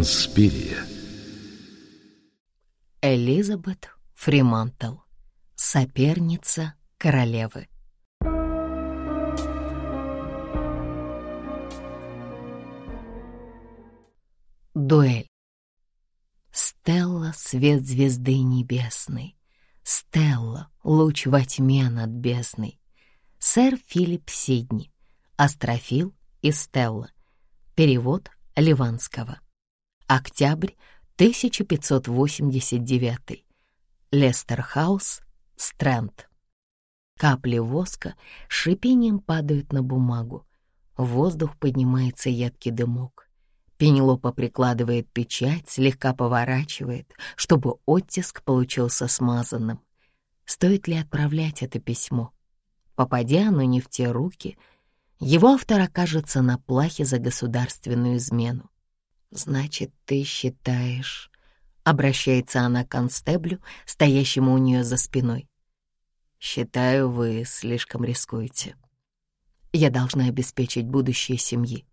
Инспирия. Элизабет Фримантл. Соперница королевы. Дуэль. Стелла — свет звезды небесной. Стелла — луч во тьме над бездной. Сэр Филипп Сидни. Астрофил и Стелла. Перевод Ливанского. Октябрь 1589. Лестерхаус, Стрэнд. Капли воска шипением падают на бумагу. В воздух поднимается едкий дымок. Пенелопа прикладывает печать, слегка поворачивает, чтобы оттиск получился смазанным. Стоит ли отправлять это письмо? Попадя оно не в те руки, его автор окажется на плахе за государственную измену. «Значит, ты считаешь...» — обращается она к констеблю, стоящему у нее за спиной. «Считаю, вы слишком рискуете. Я должна обеспечить будущее семьи.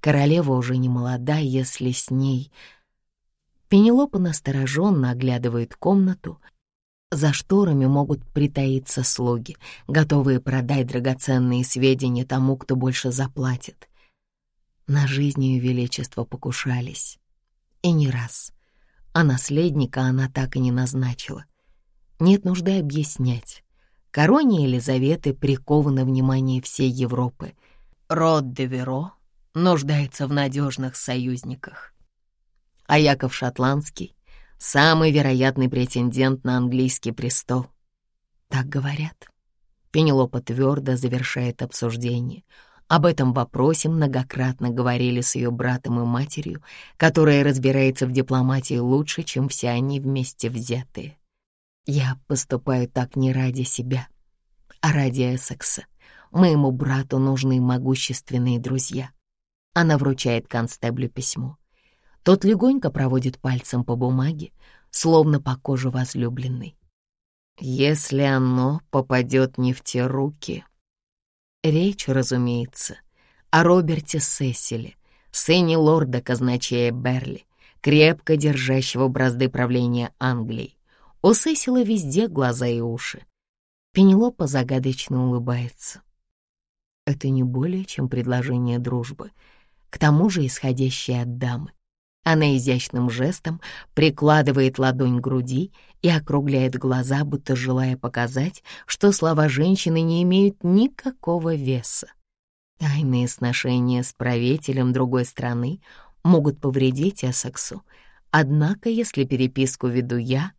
Королева уже не молода, если с ней...» Пенелопа настороженно оглядывает комнату, за шторами могут притаиться слуги, готовые продать драгоценные сведения тому, кто больше заплатит. На жизнь ее величества покушались. И не раз. А наследника она так и не назначила. Нет нужды объяснять. Короне Елизаветы приковано внимание всей Европы. Род де Веро нуждается в надежных союзниках. А Яков Шотландский самый вероятный претендент на английский престол. Так говорят. Пенелопа твердо завершает обсуждение. Об этом вопросе многократно говорили с ее братом и матерью, которая разбирается в дипломатии лучше, чем все они вместе взятые. Я поступаю так не ради себя, а ради Эссекса. Моему брату нужны могущественные друзья. Она вручает констеблю письмо. Тот легонько проводит пальцем по бумаге, словно по коже возлюбленной. Если оно попадет не в те руки... Речь, разумеется, о Роберте Сесиле, сыне лорда казначея Берли, крепко держащего бразды правления Англией. У Сесила везде глаза и уши. Пенелопа загадочно улыбается. Это не более чем предложение дружбы, к тому же исходящее от дамы. Она изящным жестом прикладывает ладонь к груди и округляет глаза, будто желая показать, что слова женщины не имеют никакого веса. Тайные сношения с правителем другой страны могут повредить Эссексу, однако если переписку веду я,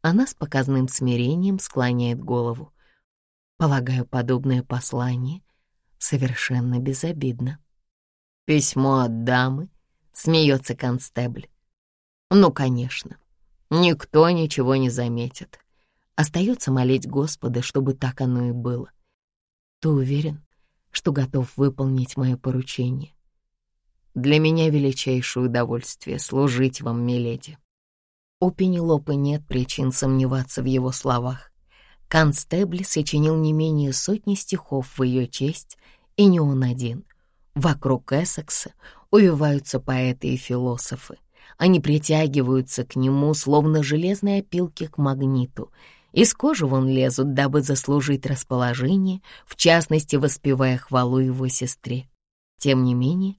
она с показным смирением склоняет голову. Полагаю, подобное послание совершенно безобидно. Письмо от дамы — смеется констебль. Ну, конечно, никто ничего не заметит. Остается молить Господа, чтобы так оно и было. Ты уверен, что готов выполнить мое поручение? Для меня величайшее удовольствие служить вам, миледи. У Пенелопы нет причин сомневаться в его словах. Констебль сочинил не менее сотни стихов в ее честь, и не он один. Вокруг Эссекса увиваются поэты и философы. Они притягиваются к нему, словно железные опилки к магниту. Из кожи вон лезут, дабы заслужить расположение, в частности, воспевая хвалу его сестре. Тем не менее,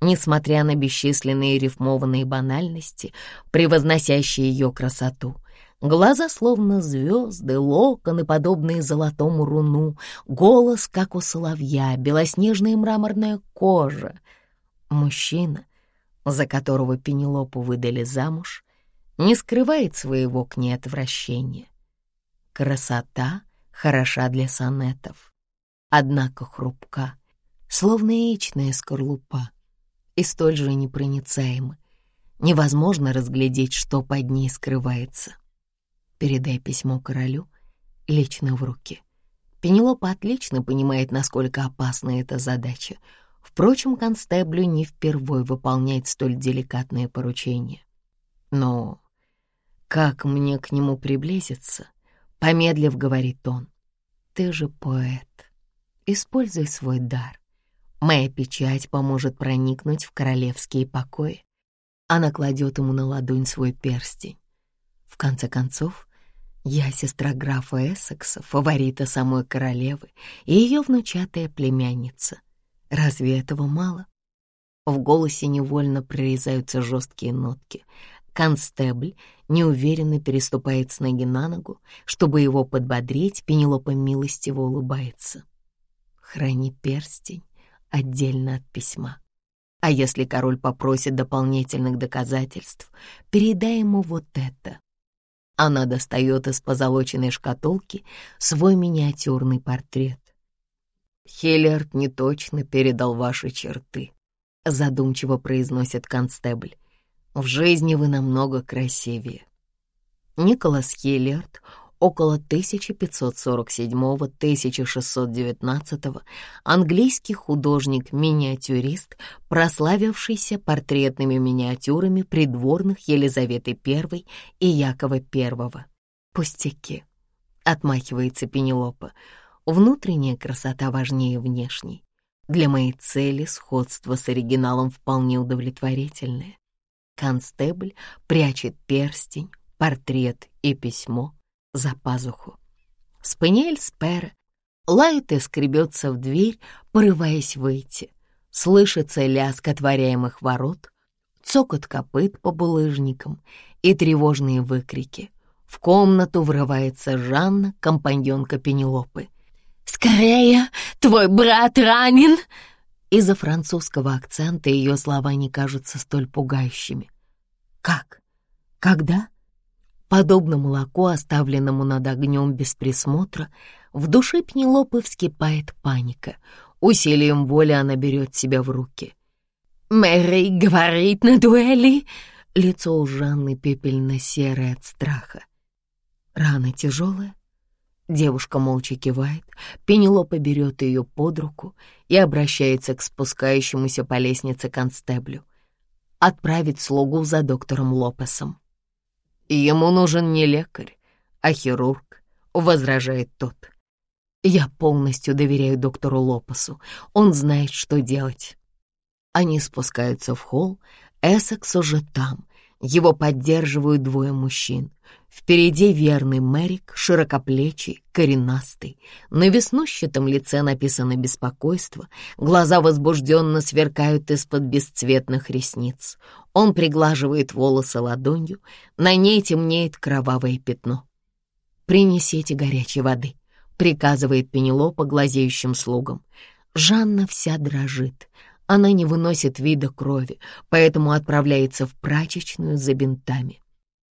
несмотря на бесчисленные рифмованные банальности, превозносящие ее красоту — Глаза словно звезды, локоны, подобные золотому руну, голос, как у соловья, белоснежная мраморная кожа. Мужчина, за которого Пенелопу выдали замуж, не скрывает своего к ней отвращения. Красота хороша для сонетов, однако хрупка, словно яичная скорлупа, и столь же непроницаема. Невозможно разглядеть, что под ней скрывается. Передай письмо королю лично в руки. Пенелопа отлично понимает, насколько опасна эта задача — Впрочем, констеблю не впервой выполнять столь деликатное поручение. Но как мне к нему приблизиться? Помедлив, говорит он. Ты же поэт. Используй свой дар. Моя печать поможет проникнуть в королевские покои. Она кладет ему на ладонь свой перстень. В конце концов, я сестра графа Эссекса, фаворита самой королевы и ее внучатая племянница. Разве этого мало? В голосе невольно прорезаются жесткие нотки. Констебль неуверенно переступает с ноги на ногу. Чтобы его подбодрить, Пенелопа милостиво улыбается. Храни перстень отдельно от письма. А если король попросит дополнительных доказательств, передай ему вот это. Она достает из позолоченной шкатулки свой миниатюрный портрет. «Хиллиард неточно передал ваши черты», — задумчиво произносит констебль. «В жизни вы намного красивее». Николас Хиллиард около 1547-1619 английский художник-миниатюрист, прославившийся портретными миниатюрами придворных Елизаветы I и Якова I. «Пустяки», — отмахивается Пенелопа, — «внутренняя красота важнее внешней. Для моей цели сходство с оригиналом вполне удовлетворительное». Констебль прячет перстень, портрет и письмо — за пазуху. Спаниель Спера лает и скребется в дверь, порываясь выйти. Слышится лязг отворяемых ворот, цокот копыт по булыжникам и тревожные выкрики. В комнату врывается Жанна, компаньонка Пенелопы. «Скорее, твой брат ранен!» Из-за французского акцента ее слова не кажутся столь пугающими. «Как? Когда?» Подобно молоку, оставленному над огнем без присмотра, в душе Пнелопы вскипает паника. Усилием воли она берет себя в руки. «Мэри говорит на дуэли!» Лицо у Жанны пепельно-серое от страха. Рана тяжелая. Девушка молча кивает, Пенелопа берет ее под руку и обращается к спускающемуся по лестнице констеблю. Отправить слугу за доктором Лопесом. «Ему нужен не лекарь, а хирург», — возражает тот. «Я полностью доверяю доктору Лопасу. Он знает, что делать». Они спускаются в холл. Эссекс уже там. Его поддерживают двое мужчин. Впереди верный Мэрик, широкоплечий, коренастый. На веснущатом лице написано беспокойство, глаза возбужденно сверкают из-под бесцветных ресниц. Он приглаживает волосы ладонью, на ней темнеет кровавое пятно. «Принесите горячей воды», — приказывает Пенелопа глазеющим слугам. Жанна вся дрожит. Она не выносит вида крови, поэтому отправляется в прачечную за бинтами.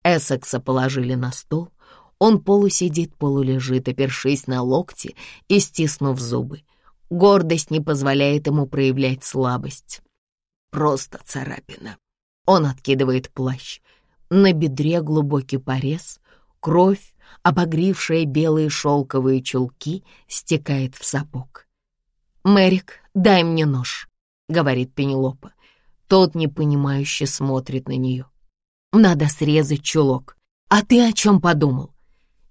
Эссекса положили на стол. Он полусидит, полулежит, опершись на локти и стиснув зубы. Гордость не позволяет ему проявлять слабость. Просто царапина. Он откидывает плащ. На бедре глубокий порез, кровь, обогрившая белые шелковые чулки, стекает в сапог. «Мэрик, дай мне нож», — говорит Пенелопа. Тот непонимающе смотрит на нее. Надо срезать чулок. А ты о чем подумал?»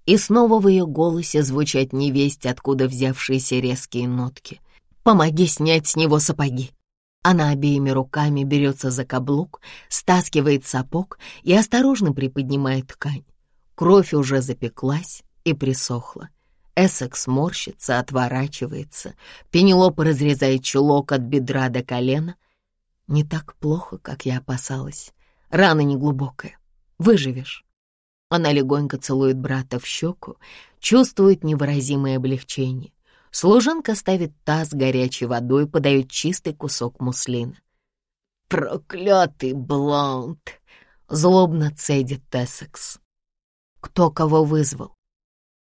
И снова в ее голосе звучат невесть, откуда взявшиеся резкие нотки. «Помоги снять с него сапоги». Она обеими руками берется за каблук, стаскивает сапог и осторожно приподнимает ткань. Кровь уже запеклась и присохла. Эссекс морщится, отворачивается. Пенелопа разрезает чулок от бедра до колена. Не так плохо, как я опасалась. Рана неглубокая. Выживешь. Она легонько целует брата в щеку, чувствует невыразимое облегчение. Служанка ставит таз горячей водой, подает чистый кусок муслина. «Проклятый блонд!» — злобно цедит Тессекс. Кто кого вызвал?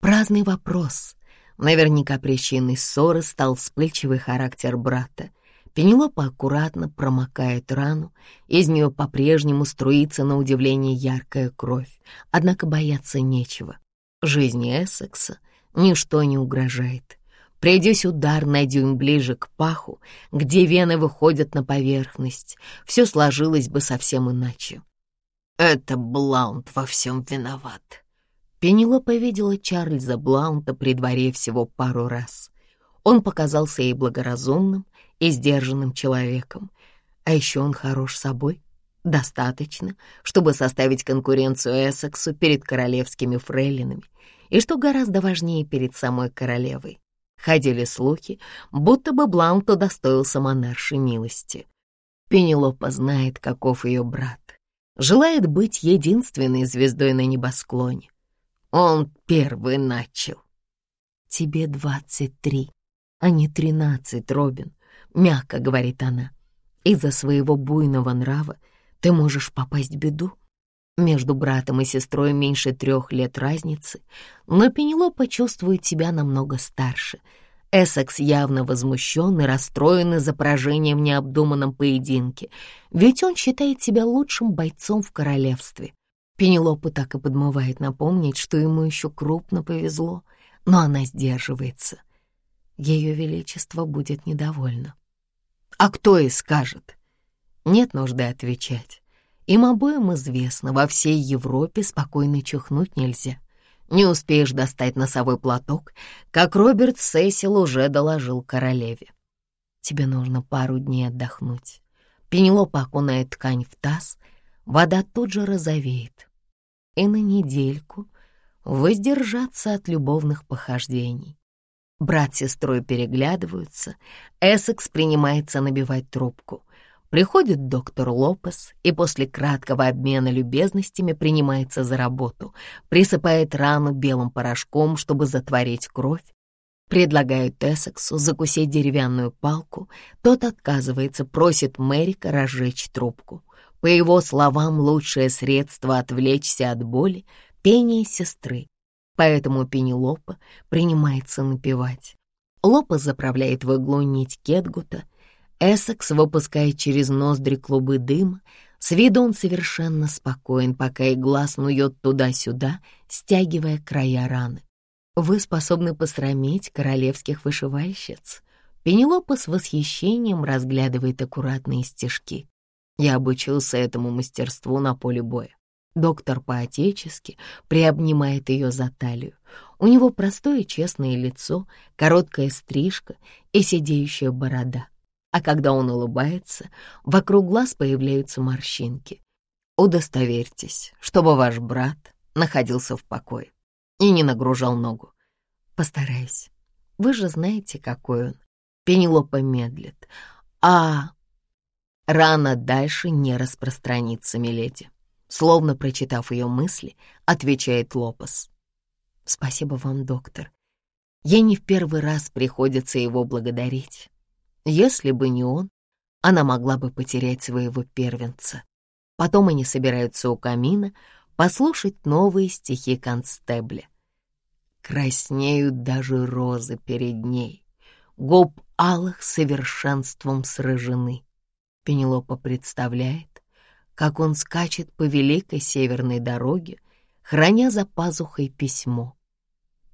Праздный вопрос. Наверняка причиной ссоры стал вспыльчивый характер брата — Пенелопа аккуратно промокает рану, из нее по-прежнему струится на удивление яркая кровь, однако бояться нечего. Жизни Эссекса ничто не угрожает. Придёсь удар на дюйм ближе к паху, где вены выходят на поверхность, все сложилось бы совсем иначе. Это Блаунт во всем виноват. Пенелопа видела Чарльза Блаунта при дворе всего пару раз. Он показался ей благоразумным, и сдержанным человеком. А еще он хорош собой. Достаточно, чтобы составить конкуренцию Эссексу перед королевскими фрейлинами, и, что гораздо важнее, перед самой королевой. Ходили слухи, будто бы Блант удостоился монаршей милости. Пенелопа знает, каков ее брат. Желает быть единственной звездой на небосклоне. Он первый начал. «Тебе двадцать три, а не тринадцать, Робин», — мягко говорит она. «Из-за своего буйного нрава ты можешь попасть в беду. Между братом и сестрой меньше трех лет разницы, но Пенелопа чувствует себя намного старше — Эссекс явно возмущен и расстроен из-за поражения в необдуманном поединке, ведь он считает себя лучшим бойцом в королевстве. Пенелопа так и подмывает напомнить, что ему еще крупно повезло, но она сдерживается. Ее Величество будет недовольно. А кто и скажет? Нет нужды отвечать. Им обоим известно, во всей Европе спокойно чихнуть нельзя — не успеешь достать носовой платок, как Роберт Сесил уже доложил королеве. Тебе нужно пару дней отдохнуть. Пенелопа окунает ткань в таз, вода тут же розовеет. И на недельку воздержаться от любовных похождений. Брат с сестрой переглядываются, Эссекс принимается набивать трубку. Приходит доктор Лопес и после краткого обмена любезностями принимается за работу, присыпает рану белым порошком, чтобы затворить кровь, предлагает Эссексу закусить деревянную палку, тот отказывается, просит Мэрика разжечь трубку. По его словам, лучшее средство отвлечься от боли — пение сестры, поэтому Пенелопа принимается напевать. Лопес заправляет в иглу нить кетгута, Эссекс выпускает через ноздри клубы дыма. С виду он совершенно спокоен, пока игла снует туда-сюда, стягивая края раны. Вы способны посрамить королевских вышивальщиц. Пенелопа с восхищением разглядывает аккуратные стежки. Я обучился этому мастерству на поле боя. Доктор по-отечески приобнимает ее за талию. У него простое честное лицо, короткая стрижка и сидеющая борода а когда он улыбается, вокруг глаз появляются морщинки. Удостоверьтесь, чтобы ваш брат находился в покое и не нагружал ногу. Постараюсь. Вы же знаете, какой он. Пенелопа медлит. А рана дальше не распространится, миледи. Словно прочитав ее мысли, отвечает Лопас. Спасибо вам, доктор. Я не в первый раз приходится его благодарить. Если бы не он, она могла бы потерять своего первенца. Потом они собираются у камина послушать новые стихи констебля. Краснеют даже розы перед ней, губ алых совершенством сражены. Пенелопа представляет, как он скачет по великой северной дороге, храня за пазухой письмо.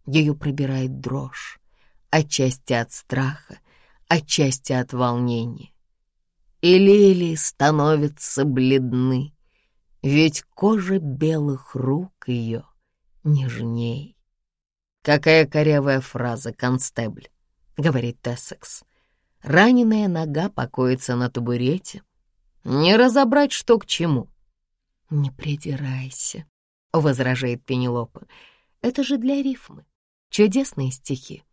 Ее пробирает дрожь, отчасти от страха, отчасти от волнения. И лилии становятся бледны, ведь кожа белых рук ее нежней. «Какая корявая фраза, констебль», — говорит Тессекс. Раненая нога покоится на табурете. Не разобрать, что к чему. «Не придирайся», — возражает Пенелопа. «Это же для рифмы. Чудесные стихи».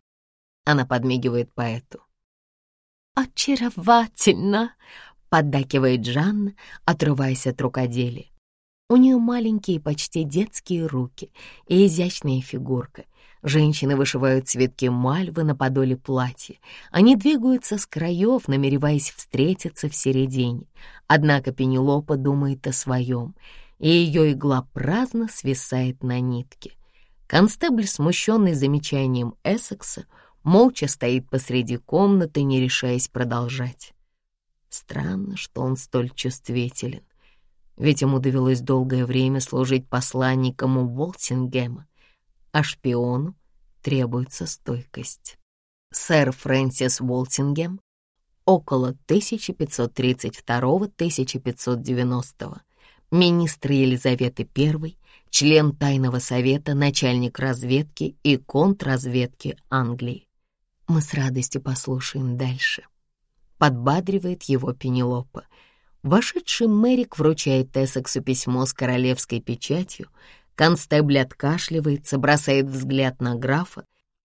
Она подмигивает поэту. «Очаровательно!» — поддакивает Жанна, отрываясь от рукоделия. У нее маленькие, почти детские руки и изящная фигурка. Женщины вышивают цветки мальвы на подоле платья. Они двигаются с краев, намереваясь встретиться в середине. Однако Пенелопа думает о своем, и ее игла праздно свисает на нитке. Констебль, смущенный замечанием Эссекса, молча стоит посреди комнаты, не решаясь продолжать. Странно, что он столь чувствителен, ведь ему довелось долгое время служить посланником у Волтингема, а шпиону требуется стойкость. Сэр Фрэнсис Волтингем около 1532-1590, министр Елизаветы I, член Тайного совета, начальник разведки и контрразведки Англии. Мы с радостью послушаем дальше. Подбадривает его Пенелопа. Вошедший Мэрик вручает Эссексу письмо с королевской печатью. Констебль откашливается, бросает взгляд на графа,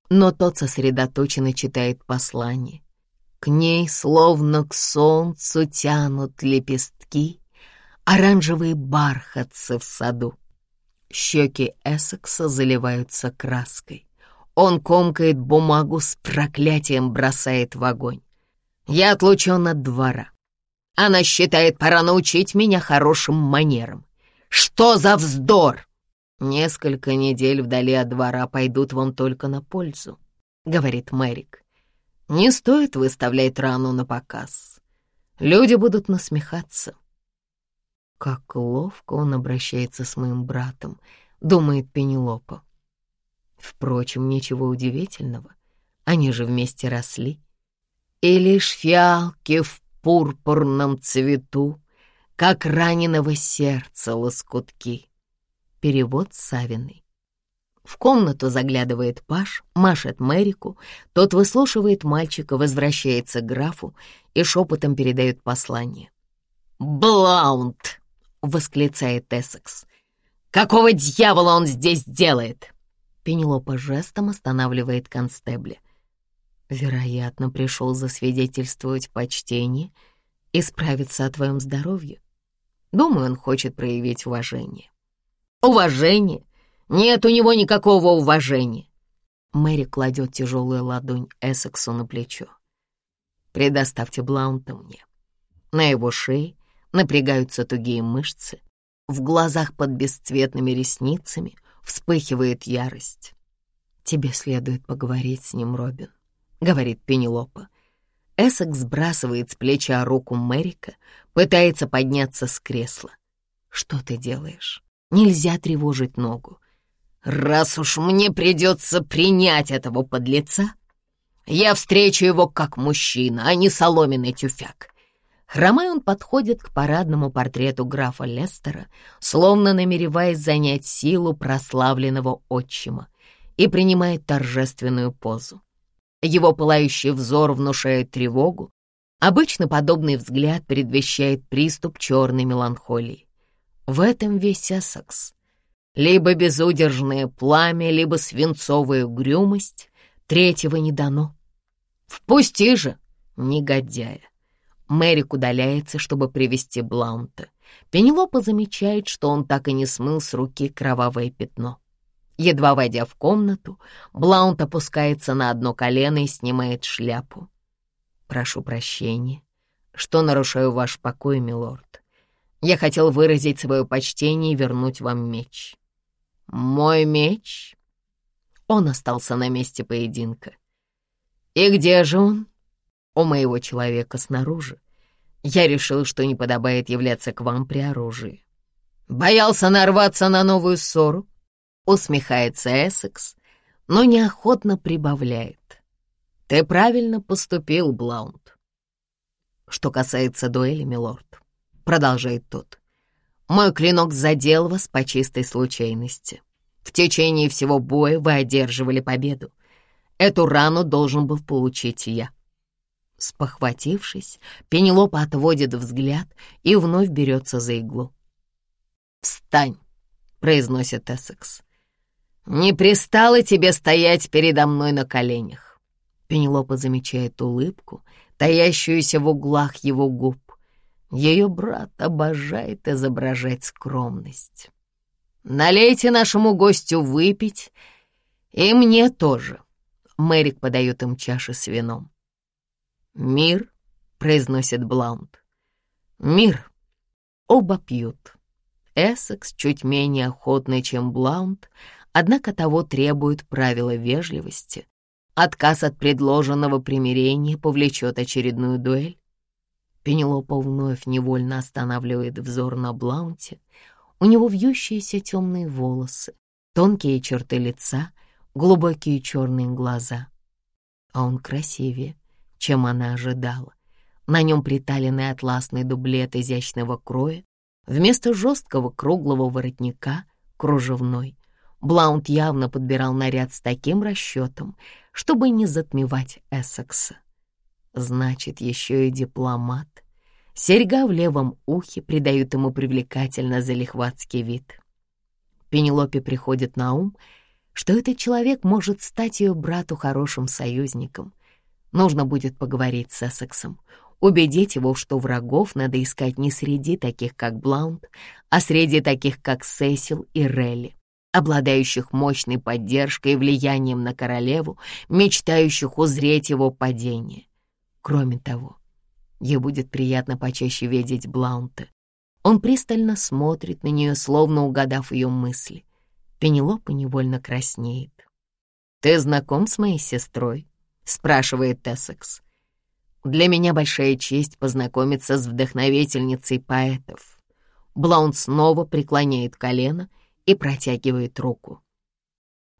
но тот сосредоточенно читает послание. К ней, словно к солнцу, тянут лепестки, оранжевые бархатцы в саду. Щеки Эссекса заливаются краской. Он комкает бумагу с проклятием, бросает в огонь. Я отлучен от двора. Она считает, пора научить меня хорошим манерам. Что за вздор? Несколько недель вдали от двора пойдут вам только на пользу, говорит Мэрик. Не стоит выставлять рану на показ. Люди будут насмехаться. Как ловко он обращается с моим братом, думает Пенелопа. Впрочем, ничего удивительного. Они же вместе росли. И лишь фиалки в пурпурном цвету, как раненого сердца лоскутки. Перевод Савиной. В комнату заглядывает Паш, машет Мэрику, тот выслушивает мальчика, возвращается к графу и шепотом передает послание. «Блаунд!» — восклицает Эссекс. «Какого дьявола он здесь делает?» Пенелопа жестом останавливает констебля. Вероятно, пришел засвидетельствовать почтение и справиться о твоем здоровье. Думаю, он хочет проявить уважение. Уважение? Нет у него никакого уважения. Мэри кладет тяжелую ладонь Эссексу на плечо. Предоставьте Блаунта мне. На его шее напрягаются тугие мышцы. В глазах под бесцветными ресницами вспыхивает ярость. Тебе следует поговорить с ним, Робин, говорит Пенелопа. Эссекс сбрасывает с плеча руку Мэрика, пытается подняться с кресла. Что ты делаешь? Нельзя тревожить ногу. Раз уж мне придется принять этого подлеца, я встречу его как мужчина, а не соломенный тюфяк. Хромая он подходит к парадному портрету графа Лестера, словно намереваясь занять силу прославленного отчима, и принимает торжественную позу. Его пылающий взор внушает тревогу. Обычно подобный взгляд предвещает приступ черной меланхолии. В этом весь Эссекс. Либо безудержное пламя, либо свинцовая угрюмость. Третьего не дано. Впусти же, негодяя. Мэрик удаляется, чтобы привести Блаунта. Пенелопа замечает, что он так и не смыл с руки кровавое пятно. Едва войдя в комнату, Блаунт опускается на одно колено и снимает шляпу. «Прошу прощения, что нарушаю ваш покой, милорд. Я хотел выразить свое почтение и вернуть вам меч. «Мой меч?» Он остался на месте поединка. «И где же он?» «У моего человека снаружи. Я решил, что не подобает являться к вам при оружии». «Боялся нарваться на новую ссору?» Усмехается Эссекс, но неохотно прибавляет. «Ты правильно поступил, Блаунд». «Что касается дуэли, милорд», — продолжает тот, мой клинок задел вас по чистой случайности. В течение всего боя вы одерживали победу. Эту рану должен был получить я. Спохватившись, Пенелопа отводит взгляд и вновь берется за иглу. «Встань!» — произносит Эссекс. «Не пристало тебе стоять передо мной на коленях!» Пенелопа замечает улыбку, таящуюся в углах его губ. Ее брат обожает изображать скромность. «Налейте нашему гостю выпить, и мне тоже». Мэрик подает им чаши с вином. «Мир», — произносит Блаунд. «Мир». Оба пьют. Эссекс чуть менее охотный, чем Блаунд, однако того требует правила вежливости. Отказ от предложенного примирения повлечет очередную дуэль. Пенелопа вновь невольно останавливает взор на Блаунте. У него вьющиеся темные волосы, тонкие черты лица, глубокие черные глаза. А он красивее, чем она ожидала. На нем приталенный атласный дублет изящного кроя, вместо жесткого круглого воротника — кружевной. Блаунт явно подбирал наряд с таким расчетом, чтобы не затмевать Эссекса. Значит, еще и дипломат. Серьга в левом ухе придает ему привлекательно залихватский вид. Пенелопе приходит на ум, что этот человек может стать ее брату хорошим союзником. Нужно будет поговорить с Эссексом, убедить его, что врагов надо искать не среди таких, как Блаунд, а среди таких, как Сесил и Релли, обладающих мощной поддержкой и влиянием на королеву, мечтающих узреть его падение. Кроме того, ей будет приятно почаще видеть Блаунта. Он пристально смотрит на нее, словно угадав ее мысли. Пенелопа невольно краснеет. «Ты знаком с моей сестрой?» — спрашивает Тессекс. «Для меня большая честь познакомиться с вдохновительницей поэтов». Блаунд снова преклоняет колено и протягивает руку.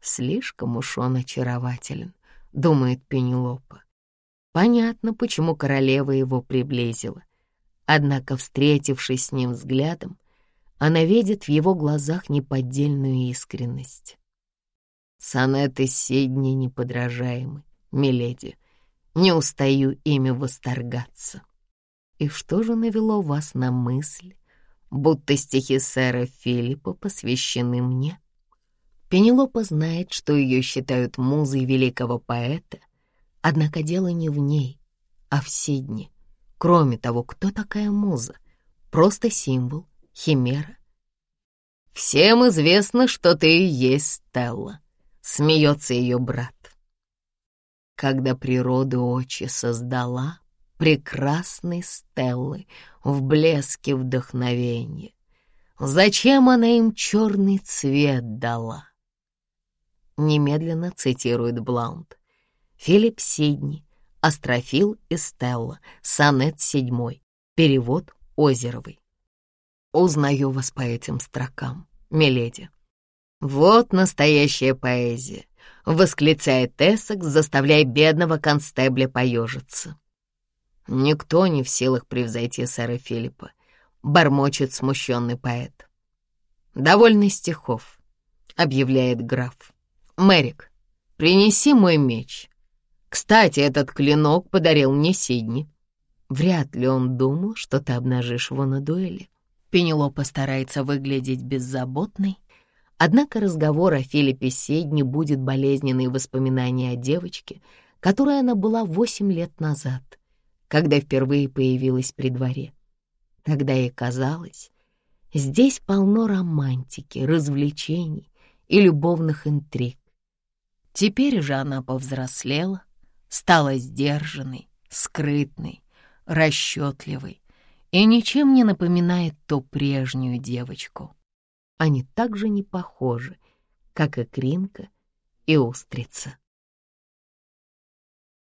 «Слишком уж он очарователен», — думает Пенелопа. Понятно, почему королева его приблизила. Однако, встретившись с ним взглядом, она видит в его глазах неподдельную искренность. Сонеты Сидни неподражаемы, миледи. Не устаю ими восторгаться. И что же навело вас на мысль, будто стихи сэра Филиппа посвящены мне? Пенелопа знает, что ее считают музой великого поэта, однако дело не в ней, а в Сидни. Кроме того, кто такая муза? Просто символ, Химера. «Всем известно, что ты и есть Стелла», — смеется ее брат. Когда природа очи создала прекрасной Стеллы в блеске вдохновения, зачем она им черный цвет дала? Немедленно цитирует Блаунд. Филипп Сидни, Астрофил и Стелла, сонет седьмой, перевод Озеровой. Узнаю вас по этим строкам, миледи. Вот настоящая поэзия, восклицает Эссекс, заставляя бедного констебля поежиться. Никто не в силах превзойти сэра Филиппа, бормочет смущенный поэт. Довольно стихов, объявляет граф. Мэрик, принеси мой меч. Кстати, этот клинок подарил мне Сидни. Вряд ли он думал, что ты обнажишь его на дуэли. Пенелопа старается выглядеть беззаботной, однако разговор о Филиппе Седне будет болезненные воспоминания о девочке, которой она была восемь лет назад, когда впервые появилась при дворе. Тогда ей казалось, здесь полно романтики, развлечений и любовных интриг. Теперь же она повзрослела, стала сдержанной, скрытной, расчетливой, и ничем не напоминает ту прежнюю девочку. Они так же не похожи, как и Кринка и Устрица.